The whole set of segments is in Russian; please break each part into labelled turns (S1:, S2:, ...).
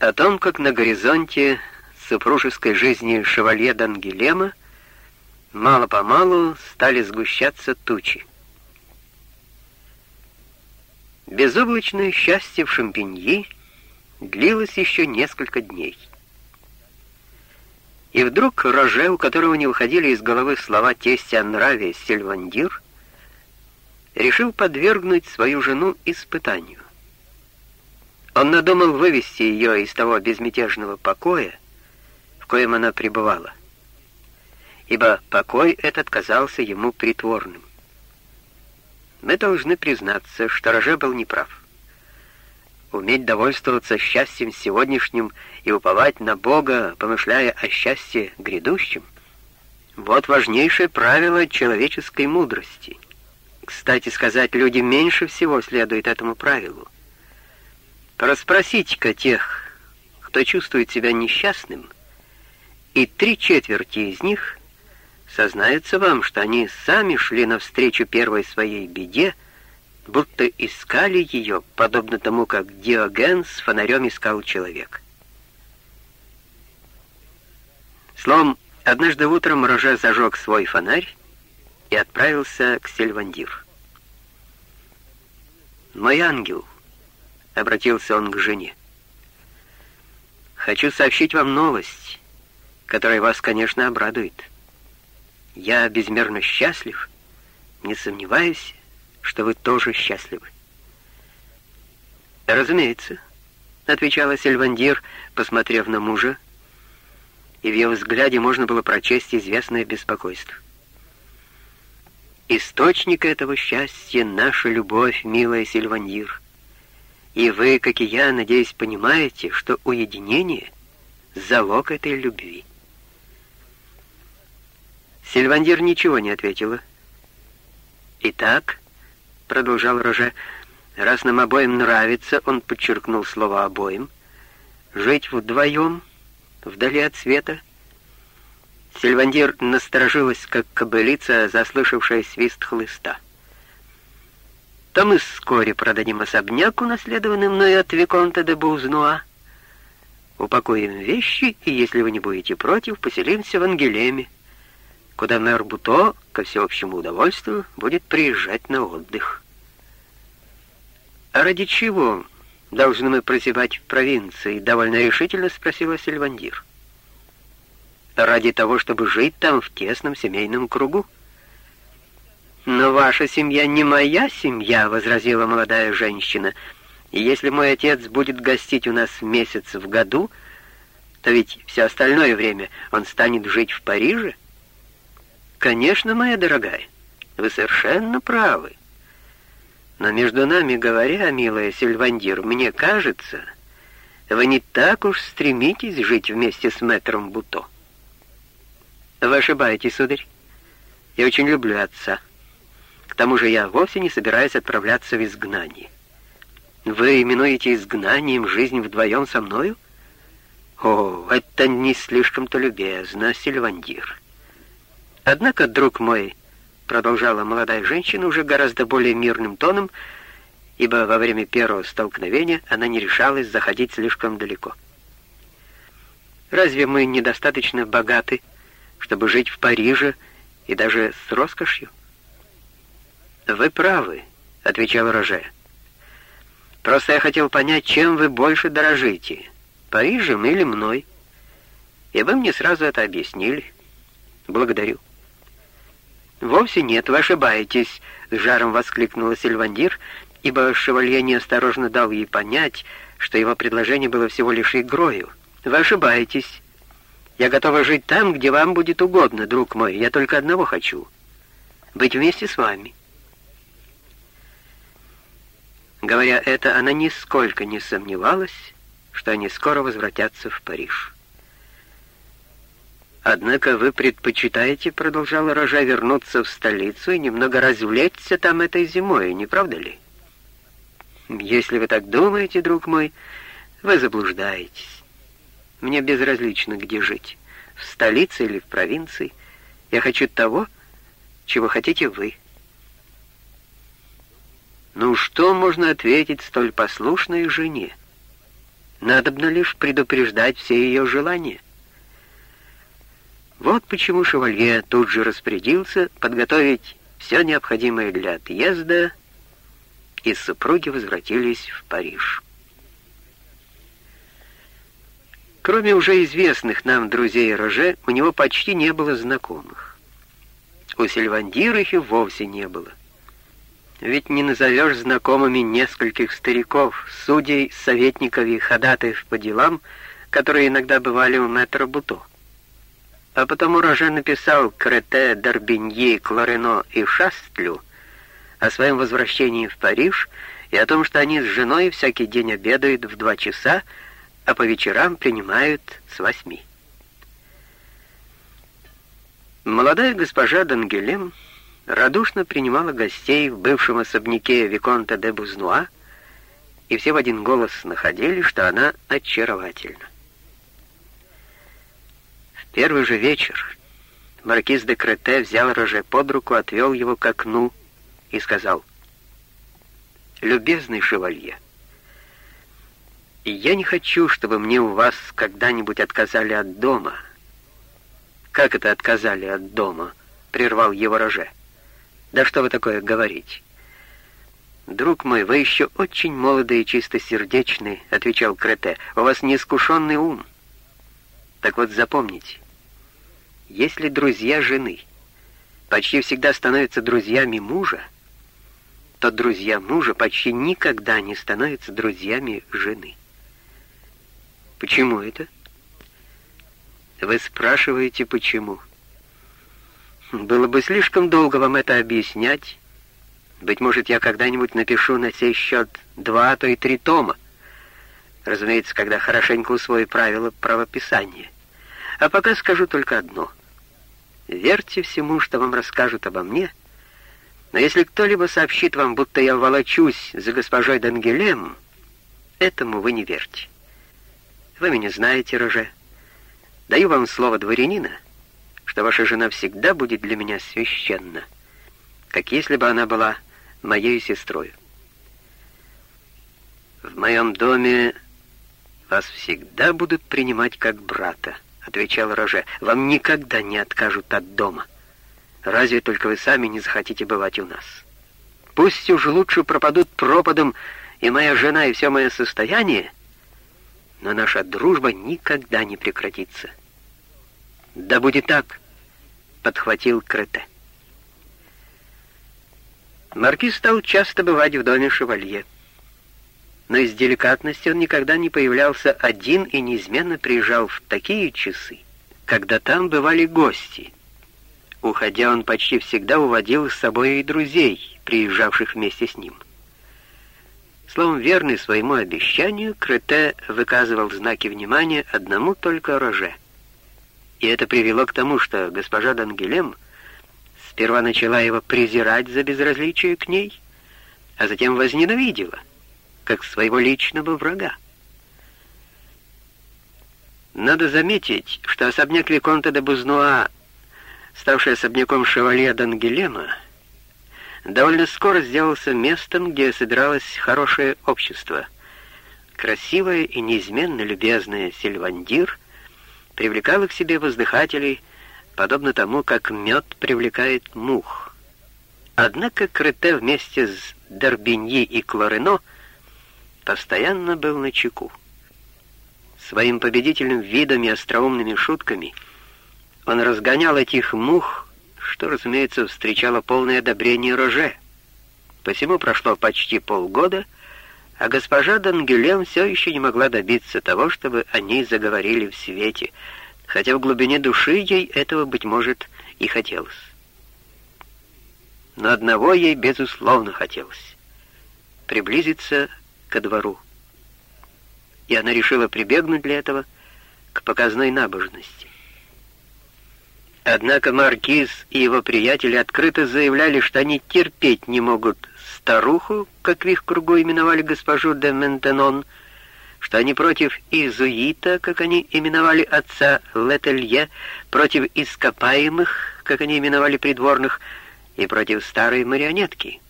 S1: О том, как на горизонте супружеской жизни шевалье Дангелема мало-помалу стали сгущаться тучи. Безоблачное счастье в Шампиньи длилось еще несколько дней. И вдруг Роже, у которого не уходили из головы слова тестя о нраве Сильвандир, решил подвергнуть свою жену испытанию. Он надумал вывести ее из того безмятежного покоя, в коем она пребывала, ибо покой этот казался ему притворным. Мы должны признаться, что Роже был неправ. Уметь довольствоваться счастьем сегодняшним и уповать на Бога, помышляя о счастье грядущем, вот важнейшее правило человеческой мудрости. Кстати сказать, люди меньше всего следуют этому правилу. Расспросите-ка тех, кто чувствует себя несчастным, и три четверти из них сознаются вам, что они сами шли навстречу первой своей беде, будто искали ее, подобно тому, как Диоген с фонарем искал человек. Словом, однажды утром Роже зажег свой фонарь и отправился к Сильвандир. «Мой ангел», — обратился он к жене. «Хочу сообщить вам новость, которая вас, конечно, обрадует. Я безмерно счастлив, не сомневаюсь, что вы тоже счастливы». «Разумеется», — отвечала Сильвандир, посмотрев на мужа, и в ее взгляде можно было прочесть известное беспокойство. «Источник этого счастья — наша любовь, милая Сильвандир». И вы, как и я, надеюсь, понимаете, что уединение — залог этой любви. Сильвандир ничего не ответила. «Итак», — продолжал Роже, — «раз нам обоим нравится, — он подчеркнул слово «обоим», — жить вдвоем, вдали от света». Сильвандир насторожилась, как кобылица, заслышавшая свист хлыста то мы вскоре продадим особняк, унаследованный мною от Виконта де Бузнуа, упакуем вещи, и, если вы не будете против, поселимся в Ангелеме, куда мэр Буто, ко всеобщему удовольствию, будет приезжать на отдых. «А ради чего должны мы прозябать в провинции?» — довольно решительно спросила Сильвандир. «Ради того, чтобы жить там в тесном семейном кругу», «Но ваша семья не моя семья», — возразила молодая женщина. «И если мой отец будет гостить у нас месяц в году, то ведь все остальное время он станет жить в Париже?» «Конечно, моя дорогая, вы совершенно правы. Но между нами говоря, милая Сильвандир, мне кажется, вы не так уж стремитесь жить вместе с мэтром Буто». «Вы ошибаетесь, сударь. Я очень люблю отца» тому же я вовсе не собираюсь отправляться в изгнание. Вы именуете изгнанием жизнь вдвоем со мною? О, это не слишком-то любезно, Сильвандир. Однако, друг мой, продолжала молодая женщина уже гораздо более мирным тоном, ибо во время первого столкновения она не решалась заходить слишком далеко. Разве мы недостаточно богаты, чтобы жить в Париже и даже с роскошью? «Вы правы», — отвечал Роже. «Просто я хотел понять, чем вы больше дорожите, Парижем или мной. И вы мне сразу это объяснили. Благодарю». «Вовсе нет, вы ошибаетесь», — с жаром воскликнула Сильвандир, ибо шевалье неосторожно дал ей понять, что его предложение было всего лишь игрою. «Вы ошибаетесь. Я готова жить там, где вам будет угодно, друг мой. Я только одного хочу — быть вместе с вами». Говоря это, она нисколько не сомневалась, что они скоро возвратятся в Париж. «Однако вы предпочитаете, — продолжала Рожа, — вернуться в столицу и немного развлечься там этой зимой, не правда ли? Если вы так думаете, друг мой, вы заблуждаетесь. Мне безразлично, где жить, в столице или в провинции. Я хочу того, чего хотите вы». Ну что можно ответить столь послушной жене? Надобно лишь предупреждать все ее желания. Вот почему шевалье тут же распорядился подготовить все необходимое для отъезда, и супруги возвратились в Париж. Кроме уже известных нам друзей Роже, у него почти не было знакомых. У Сильвандира их и вовсе не было. Ведь не назовешь знакомыми нескольких стариков, судей, советников и ходатаев по делам, которые иногда бывали у мэтра Буто. А потому Роже написал Крете, Дарбинье, Клорено и Шастлю о своем возвращении в Париж и о том, что они с женой всякий день обедают в два часа, а по вечерам принимают с восьми. Молодая госпожа Дангелем радушно принимала гостей в бывшем особняке Виконта де Бузнуа, и все в один голос находили, что она очаровательна. В первый же вечер маркиз де Крете взял Роже под руку, отвел его к окну и сказал, «Любезный шевалье, я не хочу, чтобы мне у вас когда-нибудь отказали от дома». «Как это отказали от дома?» — прервал его Роже. «Да что вы такое говорите?» «Друг мой, вы еще очень молодый и чистосердечный», — отвечал Крете. «У вас неискушенный ум. Так вот запомните, если друзья жены почти всегда становятся друзьями мужа, то друзья мужа почти никогда не становятся друзьями жены. Почему это? Вы спрашиваете, почему? Было бы слишком долго вам это объяснять. Быть может, я когда-нибудь напишу на сей счет два, а и три тома. Разумеется, когда хорошенько усвою правила правописания. А пока скажу только одно. Верьте всему, что вам расскажут обо мне, но если кто-либо сообщит вам, будто я волочусь за госпожой Дангелем, этому вы не верьте. Вы меня знаете, Роже. Даю вам слово дворянина, что ваша жена всегда будет для меня священна, как если бы она была моей сестрой. В моем доме вас всегда будут принимать как брата, отвечал Роже. Вам никогда не откажут от дома. Разве только вы сами не захотите бывать у нас. Пусть уж лучше пропадут пропадом и моя жена, и все мое состояние, но наша дружба никогда не прекратится. «Да будет так», — подхватил Крете. Маркиз стал часто бывать в доме шевалье. Но из деликатности он никогда не появлялся один и неизменно приезжал в такие часы, когда там бывали гости. Уходя, он почти всегда уводил с собой и друзей, приезжавших вместе с ним. Словом, верный своему обещанию, Крете выказывал знаки внимания одному только Роже — и это привело к тому, что госпожа Дангелем сперва начала его презирать за безразличие к ней, а затем возненавидела, как своего личного врага. Надо заметить, что особняк Виконта де Бузнуа, ставший особняком шевалье Дангелема, довольно скоро сделался местом, где собиралось хорошее общество. Красивое и неизменно любезное Сильвандир — привлекала к себе воздыхателей, подобно тому, как мед привлекает мух. Однако Крете вместе с Дорбиньи и Клорено постоянно был на чеку. Своим победительным видом и остроумными шутками он разгонял этих мух, что, разумеется, встречало полное одобрение Роже. Посему прошло почти полгода, а госпожа Дангюлен все еще не могла добиться того, чтобы они заговорили в свете, хотя в глубине души ей этого, быть может, и хотелось. Но одного ей, безусловно, хотелось — приблизиться ко двору. И она решила прибегнуть для этого к показной набожности. Однако маркиз и его приятели открыто заявляли, что они терпеть не могут старуху, как в их кругу именовали госпожу де Ментенон, что они против изуита, как они именовали отца Летелье, против ископаемых, как они именовали придворных, и против старой марионетки,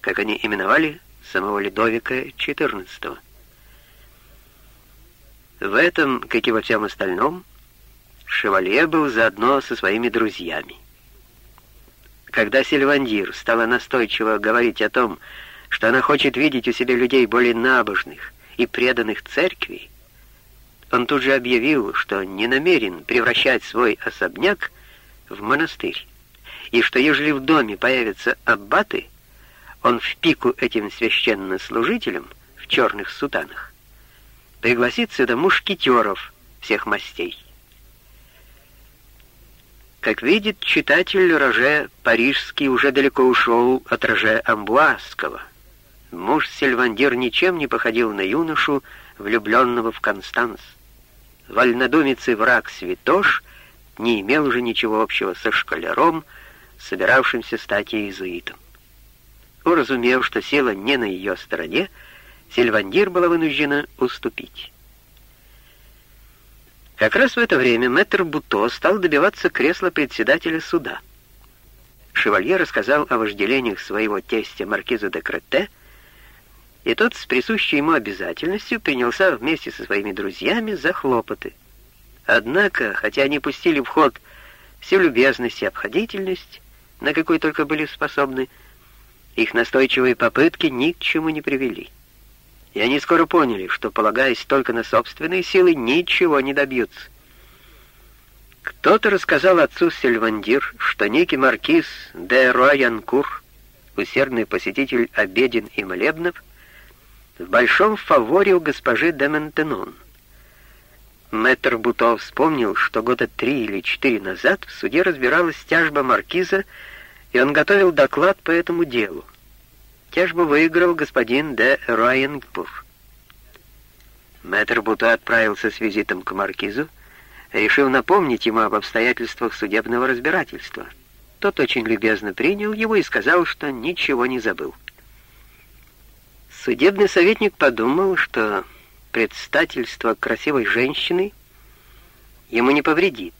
S1: как они именовали самого Ледовика XIV. В этом, как и во всем остальном, Шевалье был заодно со своими друзьями. Когда Сильвандир стала настойчиво говорить о том, что она хочет видеть у себя людей более набожных и преданных церкви, он тут же объявил, что не намерен превращать свой особняк в монастырь, и что ежели в доме появятся аббаты, он в пику этим священнослужителям в черных сутанах пригласит сюда мушкетеров всех мастей. Как видит читатель, Роже Парижский уже далеко ушел от Роже Амбуазского. Муж Сильвандир ничем не походил на юношу, влюбленного в Констанс. Вольнодумец и враг Святош не имел уже ничего общего со школяром, собиравшимся стать иезуитом. Уразумев, что сила не на ее стороне, Сильвандир была вынуждена уступить. Как раз в это время мэтр Буто стал добиваться кресла председателя суда. Шевалье рассказал о вожделениях своего тестя маркиза де Кретте, и тот с присущей ему обязательностью принялся вместе со своими друзьями за хлопоты. Однако, хотя они пустили в ход всю любезность и обходительность, на какой только были способны, их настойчивые попытки ни к чему не привели и они скоро поняли, что, полагаясь только на собственные силы, ничего не добьются. Кто-то рассказал отцу Сильвандир, что некий маркиз де Роянкур, усердный посетитель обеден и молебнов, в большом фаворе у госпожи де Ментенон. Мэтр Буто вспомнил, что года три или четыре назад в суде разбиралась тяжба маркиза, и он готовил доклад по этому делу. Тяжбу выиграл господин де Райенпур. Мэтр Бута отправился с визитом к маркизу, решил напомнить ему об обстоятельствах судебного разбирательства. Тот очень любезно принял его и сказал, что ничего не забыл. Судебный советник подумал, что предстательство красивой женщины ему не повредит,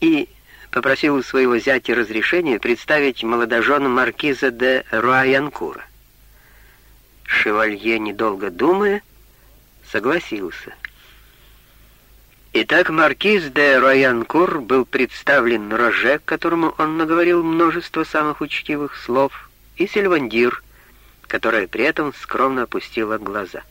S1: и попросил у своего зятя разрешения представить молодожену маркиза де Руаянкура. Шевалье, недолго думая, согласился. Итак, маркиз де Руаянкур был представлен Роже, которому он наговорил множество самых учтивых слов, и Сильвандир, которая при этом скромно опустила глаза.